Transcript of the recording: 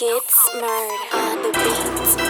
Get smart on the beat.